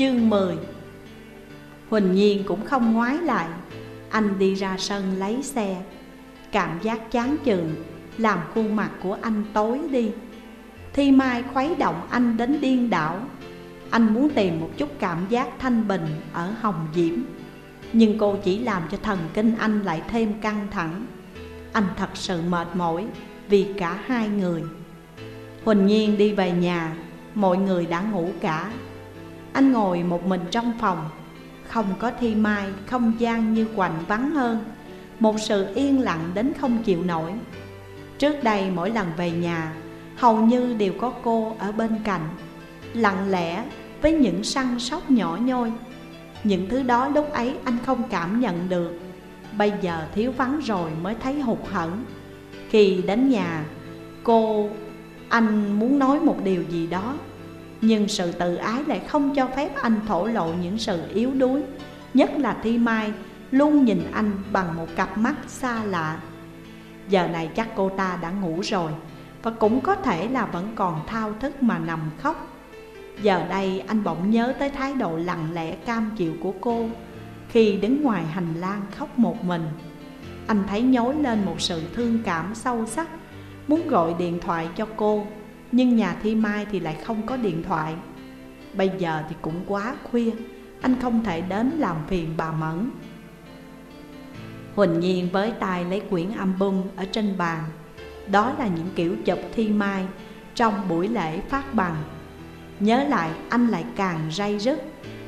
Chương 10 Huỳnh Nhiên cũng không ngoái lại. Anh đi ra sân lấy xe. Cảm giác chán chường, Làm khuôn mặt của anh tối đi. Thi Mai khuấy động anh đến điên đảo. Anh muốn tìm một chút cảm giác thanh bình ở Hồng Diễm. Nhưng cô chỉ làm cho thần kinh anh lại thêm căng thẳng. Anh thật sự mệt mỏi vì cả hai người. Huỳnh Nhiên đi về nhà. Mọi người đã ngủ cả. Anh ngồi một mình trong phòng. Không có thi mai Không gian như quạnh vắng hơn. Một sự yên lặng đến không chịu nổi. Trước đây mỗi lần về nhà Hầu như đều có cô ở bên cạnh Lặng lẽ với những săn sóc nhỏ nhoi. Những thứ đó lúc ấy anh không cảm nhận được. Bây giờ thiếu vắng rồi mới thấy hụt hẫng. Khi đến nhà Cô, anh muốn nói một điều gì đó. Nhưng sự tự ái lại không cho phép anh thổ lộ những sự yếu đuối, Nhất là Thi Mai luôn nhìn anh bằng một cặp mắt xa lạ. Giờ này chắc cô ta đã ngủ rồi Và cũng có thể là vẫn còn thao thức mà nằm khóc. Giờ đây anh bỗng nhớ tới thái độ lặng lẽ cam chịu của cô Khi đứng ngoài hành lang khóc một mình. Anh thấy nhối lên một sự thương cảm sâu sắc, Muốn gọi điện thoại cho cô. Nhưng nhà Thi Mai thì lại không có điện thoại. Bây giờ thì cũng quá khuya, Anh không thể đến làm phiền bà Mẫn. Huỳnh Nhiên với tay lấy quyển album ở trên bàn. Đó là những kiểu chụp Thi Mai Trong buổi lễ phát bằng. Nhớ lại, anh lại càng ray rứt.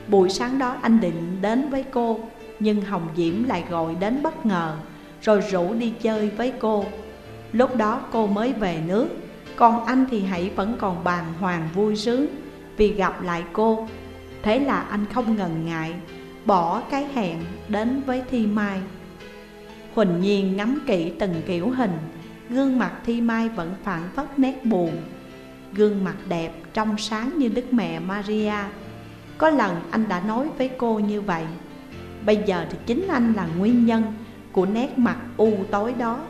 Buổi sáng đó anh định đến với cô, Nhưng Hồng Diễm lại gọi đến bất ngờ, Rồi rủ đi chơi với cô. Lúc đó cô mới về nước. Còn anh thì hãy vẫn còn bàng hoàng vui sướng Vì gặp lại cô. Thế là anh không ngần ngại Bỏ cái hẹn đến với Thi Mai. Huỳnh Nhiên ngắm kỹ từng kiểu hình, Gương mặt Thi Mai vẫn phản phất nét buồn. Gương mặt đẹp, trong sáng như Đức Mẹ Maria. Có lần anh đã nói với cô như vậy, Bây giờ thì chính anh là nguyên nhân của nét mặt u tối đó.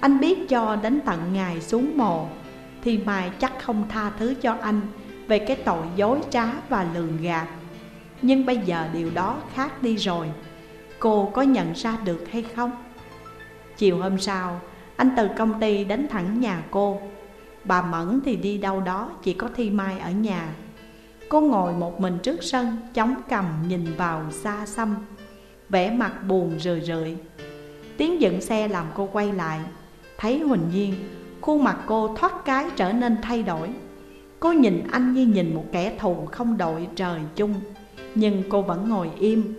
Anh biết cho đến tận ngày xuống mồ thì Mai chắc không tha thứ cho anh Về cái tội dối trá và lường gạt. Nhưng bây giờ điều đó khác đi rồi. Cô có nhận ra được hay không? Chiều hôm sau, Anh từ công ty đến thẳng nhà cô. Bà Mẫn thì đi đâu đó, Chỉ có Thi Mai ở nhà. Cô ngồi một mình trước sân, Chống cầm nhìn vào xa xăm. Vẻ mặt buồn rười rượi. Tiếng dựng xe làm cô quay lại. Thấy Huỳnh Nhiên Khuôn mặt cô thoát cái trở nên thay đổi. Cô nhìn anh như nhìn một kẻ thù không đội trời chung. Nhưng cô vẫn ngồi im.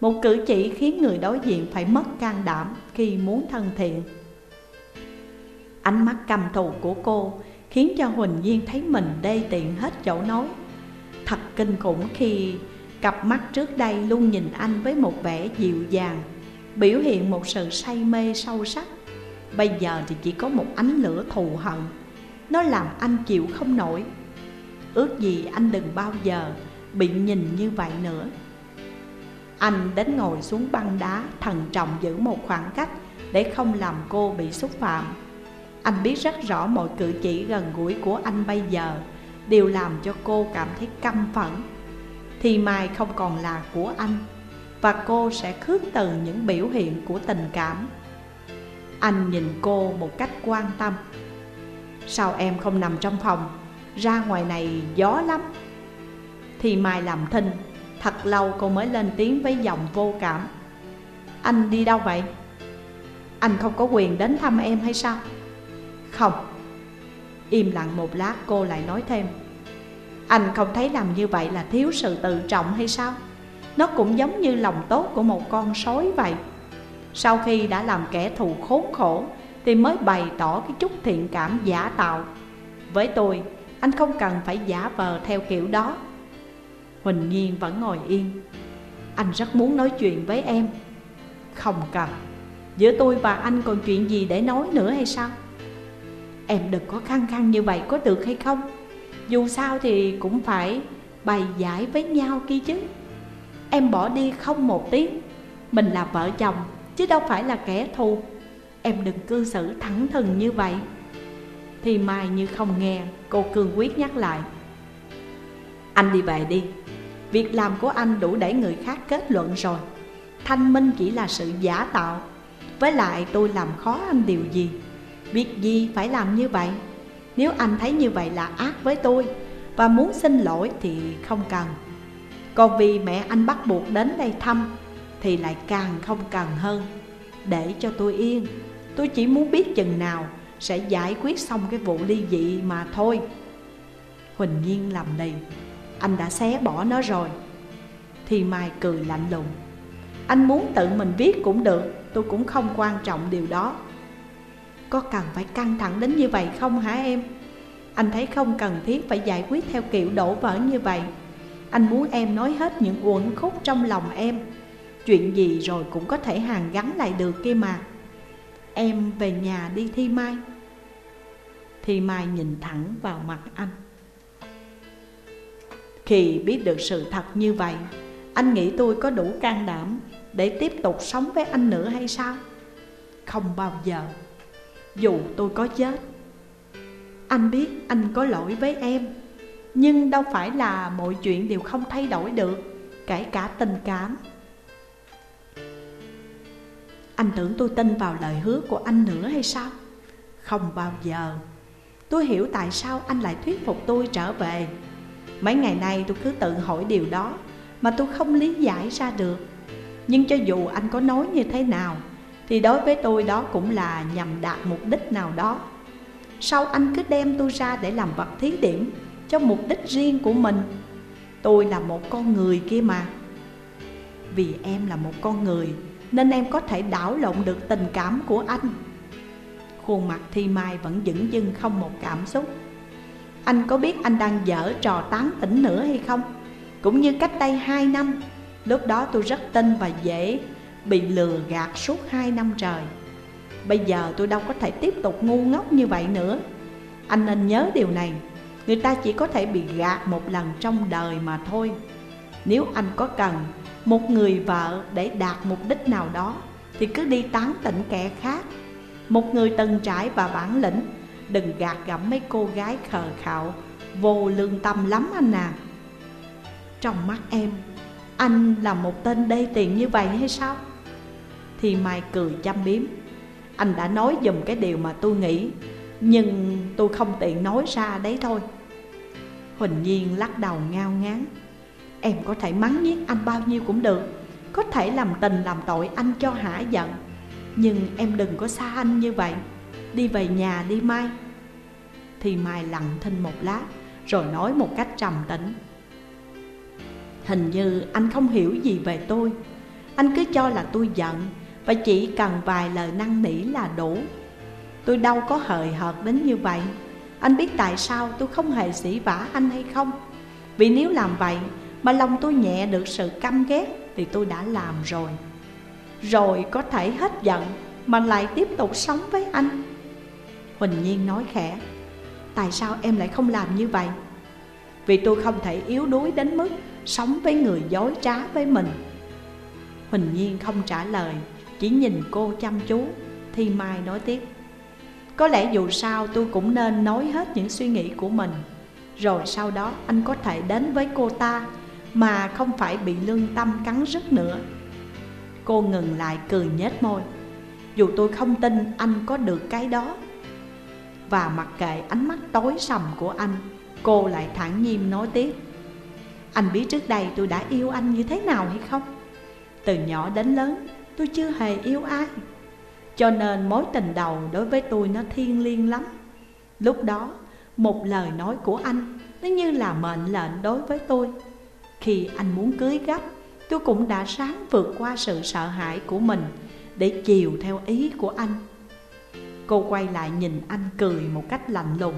Một cử chỉ khiến người đối diện phải mất can đảm khi muốn thân thiện. Ánh mắt cầm thù của cô khiến cho Huỳnh Nhiên thấy mình đê tiện hết chỗ nói. Thật kinh khủng khi cặp mắt trước đây luôn nhìn anh với một vẻ dịu dàng, Biểu hiện một sự say mê sâu sắc. Bây giờ thì chỉ có một ánh lửa thù hận. Nó làm anh chịu không nổi. Ước gì anh đừng bao giờ bị nhìn như vậy nữa. Anh đến ngồi xuống băng đá Thần trọng giữ một khoảng cách Để không làm cô bị xúc phạm. Anh biết rất rõ mọi cử chỉ gần gũi của anh bây giờ Đều làm cho cô cảm thấy căm phẫn. Thì mai không còn là của anh Và cô sẽ khước từ những biểu hiện của tình cảm anh nhìn cô một cách quan tâm. Sao em không nằm trong phòng? Ra ngoài này gió lắm. Thì Mai làm thinh, Thật lâu cô mới lên tiếng với giọng vô cảm. Anh đi đâu vậy? Anh không có quyền đến thăm em hay sao? Không. Im lặng một lát cô lại nói thêm. Anh không thấy làm như vậy là thiếu sự tự trọng hay sao? Nó cũng giống như lòng tốt của một con sói vậy sau khi đã làm kẻ thù khốn khổ Thì mới bày tỏ cái chút thiện cảm giả tạo. Với tôi, anh không cần phải giả vờ theo kiểu đó. Huỳnh Nhiên vẫn ngồi yên. Anh rất muốn nói chuyện với em. Không cần. Giữa tôi và anh còn chuyện gì để nói nữa hay sao? Em đừng có khăng khăng như vậy có được hay không? Dù sao thì cũng phải bày giải với nhau kia chứ. Em bỏ đi không một tiếng. Mình là vợ chồng chứ đâu phải là kẻ thù. Em đừng cư xử thẳng thừng như vậy. Thì Mai như không nghe, Cô cương quyết nhắc lại. Anh đi về đi. Việc làm của anh đủ để người khác kết luận rồi. Thanh minh chỉ là sự giả tạo. Với lại tôi làm khó anh điều gì? Việc gì phải làm như vậy? Nếu anh thấy như vậy là ác với tôi Và muốn xin lỗi thì không cần. Còn vì mẹ anh bắt buộc đến đây thăm thì lại càng không cần hơn. Để cho tôi yên, Tôi chỉ muốn biết chừng nào Sẽ giải quyết xong cái vụ ly dị mà thôi. Huỳnh Nhiên làm lì, Anh đã xé bỏ nó rồi. Thì Mai cười lạnh lùng, Anh muốn tự mình viết cũng được, Tôi cũng không quan trọng điều đó. Có cần phải căng thẳng đến như vậy không hả em? Anh thấy không cần thiết phải giải quyết theo kiểu đổ vỡ như vậy. Anh muốn em nói hết những uẩn khúc trong lòng em Chuyện gì rồi cũng có thể hàn gắn lại được kia mà. Em về nhà đi Thi Mai. Thi Mai nhìn thẳng vào mặt anh. Khi biết được sự thật như vậy, Anh nghĩ tôi có đủ can đảm Để tiếp tục sống với anh nữa hay sao? Không bao giờ. Dù tôi có chết, Anh biết anh có lỗi với em. Nhưng đâu phải là mọi chuyện đều không thay đổi được, Kể cả tình cảm. Anh tưởng tôi tin vào lời hứa của anh nữa hay sao? Không bao giờ. Tôi hiểu tại sao anh lại thuyết phục tôi trở về. Mấy ngày nay tôi cứ tự hỏi điều đó Mà tôi không lý giải ra được. Nhưng cho dù anh có nói như thế nào, Thì đối với tôi đó cũng là nhằm đạt mục đích nào đó. Sao anh cứ đem tôi ra để làm vật thí điểm Cho mục đích riêng của mình? Tôi là một con người kia mà. Vì em là một con người nên em có thể đảo lộn được tình cảm của anh. Khuôn mặt Thi Mai vẫn dững dưng không một cảm xúc. Anh có biết anh đang dở trò tán tỉnh nữa hay không? Cũng như cách đây hai năm, Lúc đó tôi rất tin và dễ bị lừa gạt suốt hai năm trời. Bây giờ tôi đâu có thể tiếp tục ngu ngốc như vậy nữa. Anh nên nhớ điều này, Người ta chỉ có thể bị gạt một lần trong đời mà thôi. Nếu anh có cần một người vợ để đạt mục đích nào đó Thì cứ đi tán tỉnh kẻ khác. Một người từng trải và bản lĩnh, Đừng gạt gẫm mấy cô gái khờ khạo, Vô lương tâm lắm anh à. Trong mắt em, Anh là một tên đê tiện như vậy hay sao? Thì Mai cười chăm biếm. Anh đã nói dùm cái điều mà tôi nghĩ, Nhưng tôi không tiện nói ra đấy thôi. Huỳnh Nhiên lắc đầu ngao ngán. Em có thể mắng nhiếc anh bao nhiêu cũng được. Có thể làm tình làm tội anh cho hả giận. Nhưng em đừng có xa anh như vậy. Đi về nhà đi Mai. Thì Mai lặng thinh một lát, Rồi nói một cách trầm tĩnh. Hình như anh không hiểu gì về tôi. Anh cứ cho là tôi giận, Và chỉ cần vài lời năn nỉ là đủ. Tôi đâu có hời hợt đến như vậy. Anh biết tại sao tôi không hề sỉ vả anh hay không? Vì nếu làm vậy mà lòng tôi nhẹ được sự căm ghét Thì tôi đã làm rồi. Rồi có thể hết giận Mà lại tiếp tục sống với anh. Huỳnh Nhiên nói khẽ, Tại sao em lại không làm như vậy? Vì tôi không thể yếu đuối đến mức Sống với người dối trá với mình. Huỳnh Nhiên không trả lời, Chỉ nhìn cô chăm chú Thi Mai nói tiếp, Có lẽ dù sao tôi cũng nên nói hết những suy nghĩ của mình, Rồi sau đó anh có thể đến với cô ta mà không phải bị lương tâm cắn rứt nữa. Cô ngừng lại cười nhếch môi. Dù tôi không tin anh có được cái đó. Và mặc kệ ánh mắt tối sầm của anh, Cô lại thẳng nhiên nói tiếp. Anh biết trước đây tôi đã yêu anh như thế nào hay không? Từ nhỏ đến lớn, tôi chưa hề yêu ai. Cho nên mối tình đầu đối với tôi nó thiêng liêng lắm. Lúc đó, một lời nói của anh Nó như là mệnh lệnh đối với tôi. Khi anh muốn cưới gấp Tôi cũng đã sáng vượt qua sự sợ hãi của mình Để chiều theo ý của anh. Cô quay lại nhìn anh cười một cách lạnh lùng.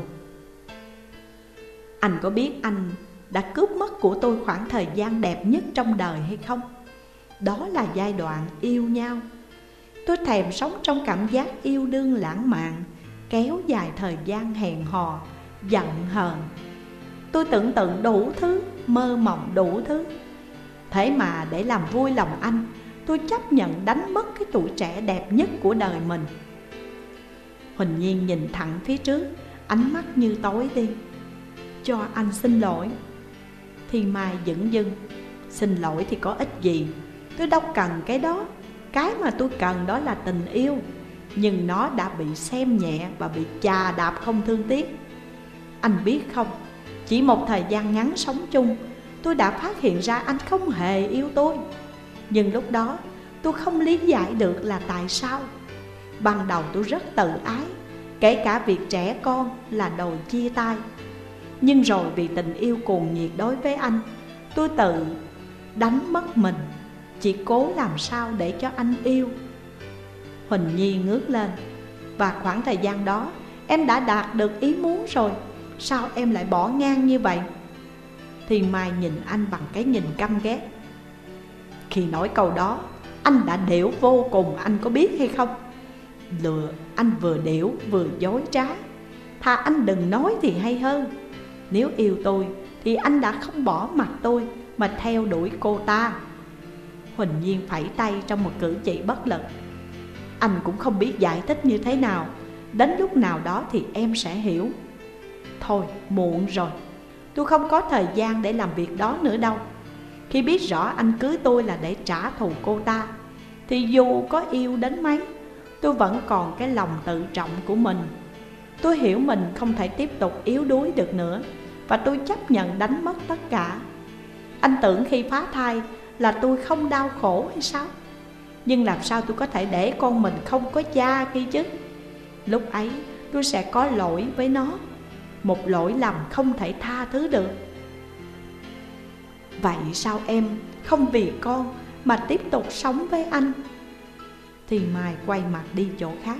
Anh có biết anh đã cướp mất của tôi khoảng thời gian đẹp nhất trong đời hay không? Đó là giai đoạn yêu nhau. Tôi thèm sống trong cảm giác yêu đương lãng mạn Kéo dài thời gian hẹn hò, giận hờn. Tôi tưởng tượng đủ thứ, mơ mộng đủ thứ. Thế mà để làm vui lòng anh, Tôi chấp nhận đánh mất cái tuổi trẻ đẹp nhất của đời mình. Huỳnh Nhiên nhìn thẳng phía trước, Ánh mắt như tối đi. Cho anh xin lỗi. Thì Mai dững dưng. Xin lỗi thì có ích gì? Tôi đâu cần cái đó. Cái mà tôi cần đó là tình yêu. Nhưng nó đã bị xem nhẹ và bị chà đạp không thương tiếc. Anh biết không? Chỉ một thời gian ngắn sống chung, Tôi đã phát hiện ra anh không hề yêu tôi. Nhưng lúc đó, tôi không lý giải được là tại sao. Ban đầu tôi rất tự ái, Kể cả việc trẻ con là đòi chia tay. Nhưng rồi vì tình yêu cuồng nhiệt đối với anh, Tôi tự đánh mất mình, Chỉ cố làm sao để cho anh yêu. Huỳnh Nhi ngước lên, Và khoảng thời gian đó, em đã đạt được ý muốn rồi. Sao em lại bỏ ngang như vậy? Thì Mai nhìn anh bằng cái nhìn căm ghét. Khi nói câu đó, Anh đã điểu vô cùng, anh có biết hay không? Lừa, anh vừa điểu vừa dối trá. Thà anh đừng nói thì hay hơn. Nếu yêu tôi, thì anh đã không bỏ mặt tôi, Mà theo đuổi cô ta. Huỳnh Nhiên phẩy tay trong một cử chỉ bất lực. Anh cũng không biết giải thích như thế nào. Đến lúc nào đó thì em sẽ hiểu. Thôi, muộn rồi. Tôi không có thời gian để làm việc đó nữa đâu. Khi biết rõ anh cưới tôi là để trả thù cô ta, Thì dù có yêu đến mấy, Tôi vẫn còn cái lòng tự trọng của mình. Tôi hiểu mình không thể tiếp tục yếu đuối được nữa, Và tôi chấp nhận đánh mất tất cả. Anh tưởng khi phá thai là tôi không đau khổ hay sao? Nhưng làm sao tôi có thể để con mình không có cha kia chứ? Lúc ấy, tôi sẽ có lỗi với nó. Một lỗi lầm không thể tha thứ được. Vậy sao em không vì con mà tiếp tục sống với anh? Thì Mai quay mặt đi chỗ khác.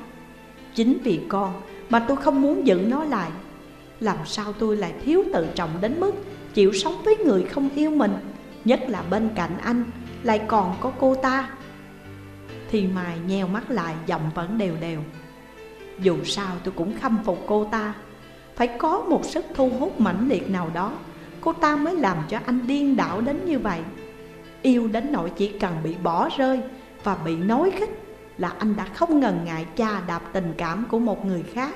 Chính vì con mà tôi không muốn giữ nó lại. Làm sao tôi lại thiếu tự trọng đến mức Chịu sống với người không yêu mình, Nhất là bên cạnh anh, Lại còn có cô ta? Thì mài nheo mắt lại, giọng vẫn đều đều. Dù sao tôi cũng khâm phục cô ta. Phải có một sức thu hút mãnh liệt nào đó, Cô ta mới làm cho anh điên đảo đến như vậy. Yêu đến nỗi chỉ cần bị bỏ rơi Và bị nói khích là anh đã không ngần ngại cha đạp tình cảm của một người khác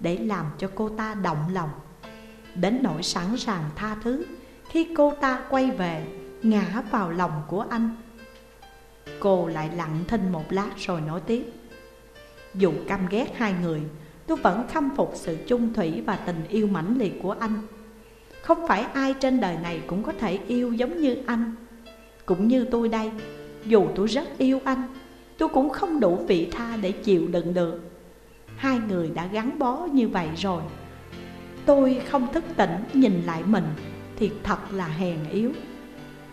để làm cho cô ta động lòng. Đến nỗi sẵn sàng tha thứ, khi cô ta quay về, ngã vào lòng của anh, cô lại lặng thinh một lát rồi nói tiếp. Dù căm ghét hai người tôi vẫn khâm phục sự chung thủy và tình yêu mãnh liệt của anh. Không phải ai trên đời này cũng có thể yêu giống như anh. Cũng như tôi đây, dù tôi rất yêu anh, Tôi cũng không đủ vị tha để chịu đựng được. Hai người đã gắn bó như vậy rồi. Tôi không thức tỉnh nhìn lại mình Thì thật là hèn yếu.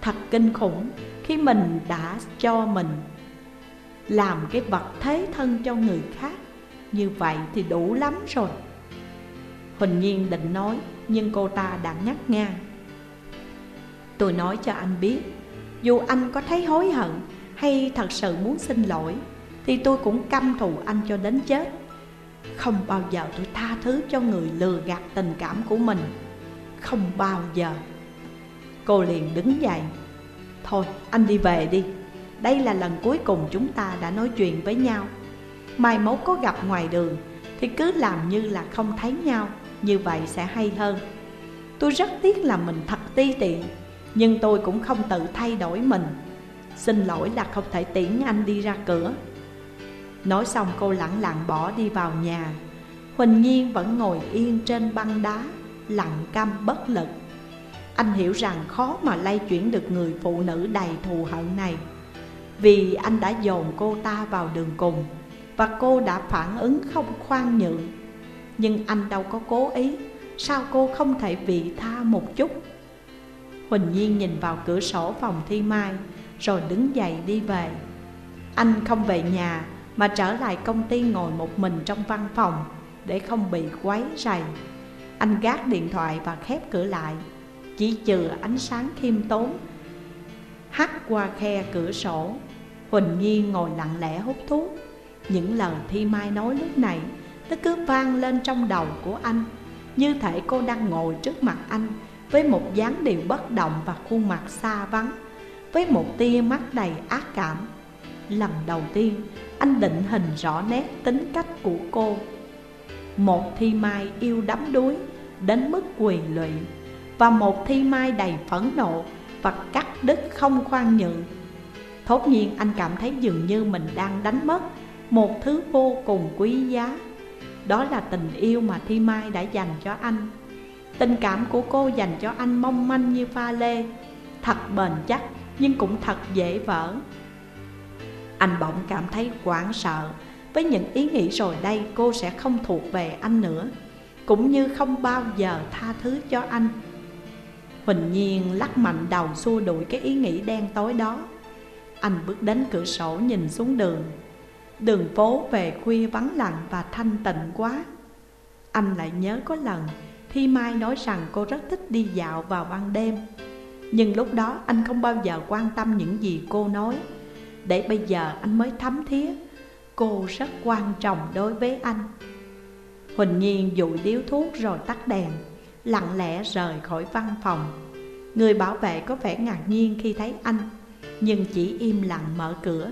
Thật kinh khủng khi mình đã cho mình Làm cái vật thế thân cho người khác. Như vậy thì đủ lắm rồi. Huỳnh Nhiên định nói, Nhưng cô ta đã nhắc ngang. Tôi nói cho anh biết, Dù anh có thấy hối hận hay thật sự muốn xin lỗi, Thì tôi cũng căm thù anh cho đến chết. Không bao giờ tôi tha thứ cho người lừa gạt tình cảm của mình. Không bao giờ. Cô liền đứng dậy. Thôi, anh đi về đi. Đây là lần cuối cùng chúng ta đã nói chuyện với nhau. Mai mốt có gặp ngoài đường, Thì cứ làm như là không thấy nhau, Như vậy sẽ hay hơn. Tôi rất tiếc là mình thật ti tiện, Nhưng tôi cũng không tự thay đổi mình. Xin lỗi là không thể tiễn anh đi ra cửa. Nói xong cô lặng lặng bỏ đi vào nhà. Huỳnh Nhiên vẫn ngồi yên trên băng đá, Lặng căm bất lực. Anh hiểu rằng khó mà lay chuyển được người phụ nữ đầy thù hận này, Vì anh đã dồn cô ta vào đường cùng. Và cô đã phản ứng không khoan nhượng. Nhưng anh đâu có cố ý. Sao cô không thể vị tha một chút? Huỳnh Nhiên nhìn vào cửa sổ phòng thi mai, rồi đứng dậy đi về. Anh không về nhà, mà trở lại công ty ngồi một mình trong văn phòng, Để không bị quấy rầy. Anh gác điện thoại và khép cửa lại. Chỉ chừa ánh sáng khiêm tốn, Hắt qua khe cửa sổ. Huỳnh nhiên ngồi lặng lẽ hút thuốc. Những lời Thi Mai nói lúc này, Nó cứ vang lên trong đầu của anh, Như thể cô đang ngồi trước mặt anh, Với một dáng điệu bất động và khuôn mặt xa vắng, với một tia mắt đầy ác cảm. Lần đầu tiên, anh định hình rõ nét tính cách của cô. Một thi mai yêu đắm đuối, đến mức quỳ lụy, Và một thi mai đầy phẫn nộ và cắt đứt không khoan nhượng Thốt nhiên anh cảm thấy dường như mình đang đánh mất một thứ vô cùng quý giá. Đó là tình yêu mà Thi Mai đã dành cho anh. Tình cảm của cô dành cho anh mong manh như pha lê. Thật bền chắc, nhưng cũng thật dễ vỡ. Anh bỗng cảm thấy hoảng sợ. Với những ý nghĩ rồi đây, cô sẽ không thuộc về anh nữa. Cũng như không bao giờ tha thứ cho anh. Huỳnh Nhiên lắc mạnh đầu xua đuổi cái ý nghĩ đen tối đó. Anh bước đến cửa sổ nhìn xuống đường. Đường phố về khuya vắng lặng và thanh tịnh quá. Anh lại nhớ có lần, Thi Mai nói rằng cô rất thích đi dạo vào ban đêm. Nhưng lúc đó anh không bao giờ quan tâm những gì cô nói. Để bây giờ anh mới thấm thía, Cô rất quan trọng đối với anh. Huỳnh Nhiên dụi điếu thuốc rồi tắt đèn, Lặng lẽ rời khỏi văn phòng. Người bảo vệ có vẻ ngạc nhiên khi thấy anh, Nhưng chỉ im lặng mở cửa.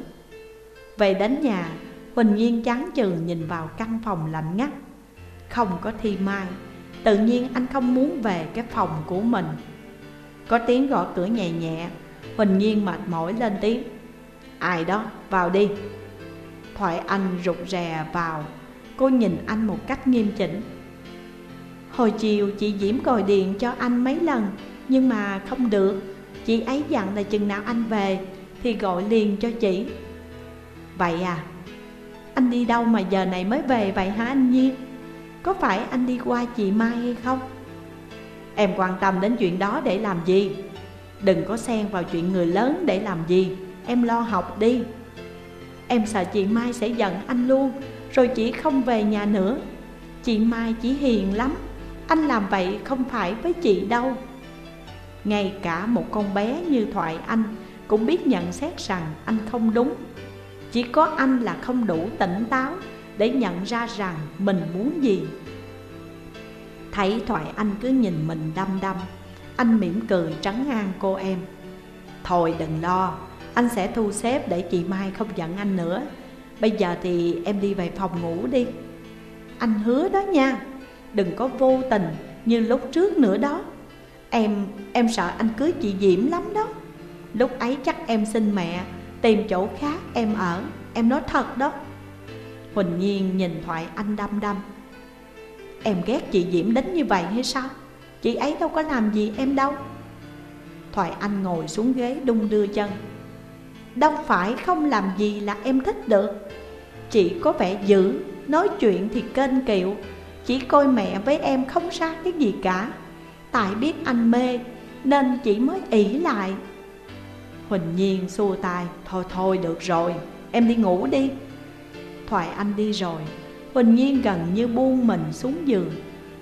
Về đến nhà Huỳnh Nhiên chán chừng nhìn vào căn phòng lạnh ngắt. Không có thi mai Tự nhiên anh không muốn về cái phòng của mình. Có tiếng gõ cửa nhẹ nhẹ Huỳnh Nhiên mệt mỏi lên tiếng. Ai đó, vào đi. Thoại anh rụt rè vào Cô nhìn anh một cách nghiêm chỉnh. Hồi chiều chị Diễm gọi điện cho anh mấy lần Nhưng mà không được. Chị ấy dặn là chừng nào anh về Thì gọi liền cho chị. Vậy à? Anh đi đâu mà giờ này mới về vậy hả anh Nhiên Có phải anh đi qua chị Mai hay không? Em quan tâm đến chuyện đó để làm gì? Đừng có xen vào chuyện người lớn để làm gì. Em lo học đi. Em sợ chị Mai sẽ giận anh luôn, Rồi chỉ không về nhà nữa. Chị Mai chỉ hiền lắm. Anh làm vậy không phải với chị đâu. Ngay cả một con bé như Thoại Anh Cũng biết nhận xét rằng anh không đúng. Chỉ có anh là không đủ tỉnh táo Để nhận ra rằng mình muốn gì. Thấy Thoại Anh cứ nhìn mình đăm đăm Anh mỉm cười trấn an cô em. Thôi đừng lo Anh sẽ thu xếp để chị Mai không giận anh nữa. Bây giờ thì em đi về phòng ngủ đi. Anh hứa đó nha Đừng có vô tình như lúc trước nữa đó. Em, em sợ anh cưới chị Diễm lắm đó. Lúc ấy chắc em xin mẹ Tìm chỗ khác, em ở. Em nói thật đó. Huỳnh Nhiên nhìn thoại anh đăm đăm. Em ghét chị Diễm đến như vậy hay sao? Chị ấy đâu có làm gì em đâu. Thoại anh ngồi xuống ghế đung đưa chân. Đâu phải không làm gì là em thích được. Chị có vẻ dữ, Nói chuyện thì kênh kiệu. Chỉ coi mẹ với em không ra cái gì cả. Tại biết anh mê, Nên chị mới ỷ lại. Huỳnh Nhiên xua tay, Thôi thôi, được rồi, Em đi ngủ đi. Thoại anh đi rồi, Huỳnh Nhiên gần như buông mình xuống giường.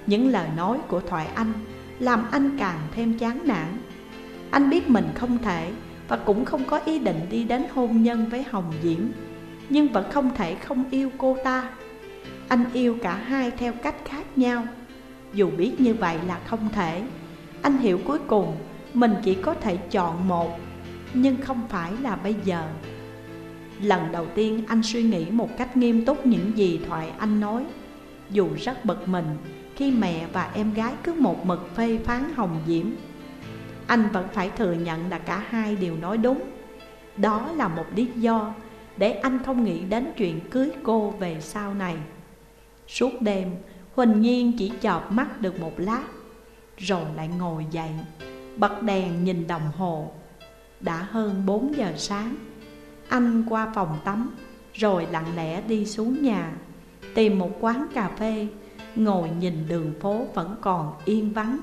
Những lời nói của Thoại Anh Làm anh càng thêm chán nản. Anh biết mình không thể Và cũng không có ý định đi đến hôn nhân với Hồng Diễm, Nhưng vẫn không thể không yêu cô ta. Anh yêu cả hai theo cách khác nhau. Dù biết như vậy là không thể. Anh hiểu cuối cùng Mình chỉ có thể chọn một. Nhưng không phải là bây giờ. Lần đầu tiên anh suy nghĩ một cách nghiêm túc những gì Thoại Anh nói. Dù rất bực mình khi mẹ và em gái cứ một mực phê phán Hồng Diễm. Anh vẫn phải thừa nhận là cả hai đều nói đúng. Đó là một lý do để anh không nghĩ đến chuyện cưới cô về sau này. Suốt đêm, Huỳnh Nhiên chỉ chợp mắt được một lát, Rồi lại ngồi dậy, Bật đèn nhìn đồng hồ. Đã hơn 4 giờ sáng. Anh qua phòng tắm, Rồi lặng lẽ đi xuống nhà, Tìm một quán cà phê, Ngồi nhìn đường phố vẫn còn yên vắng.